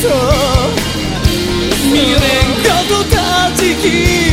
未練ごと断ち切る。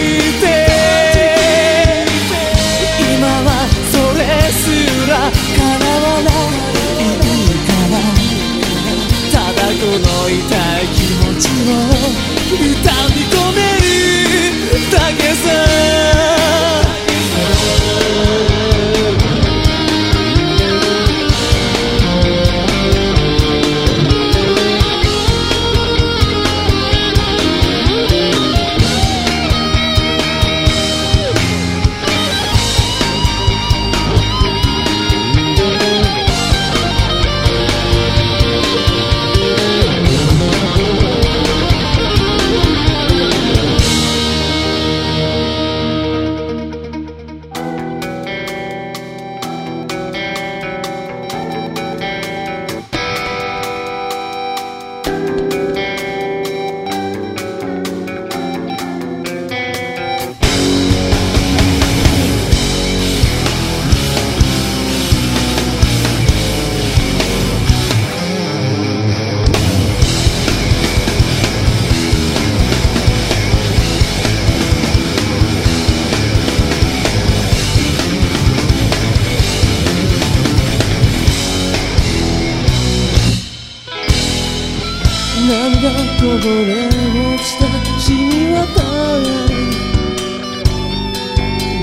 こぼれ落ちた染み渡る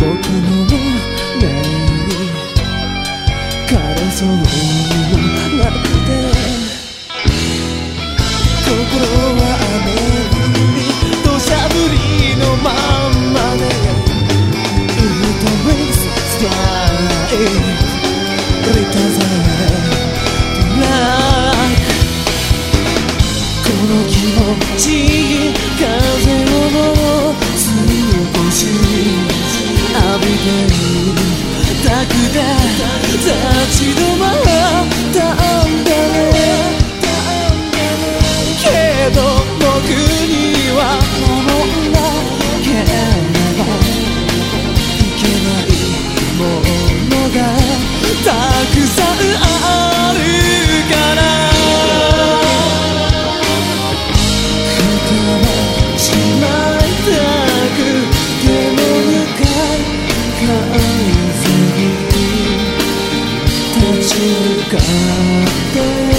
僕の胸に枯れそうもなくて心は雨にり土砂降りのまんまで。It always sky It たくだ Escapar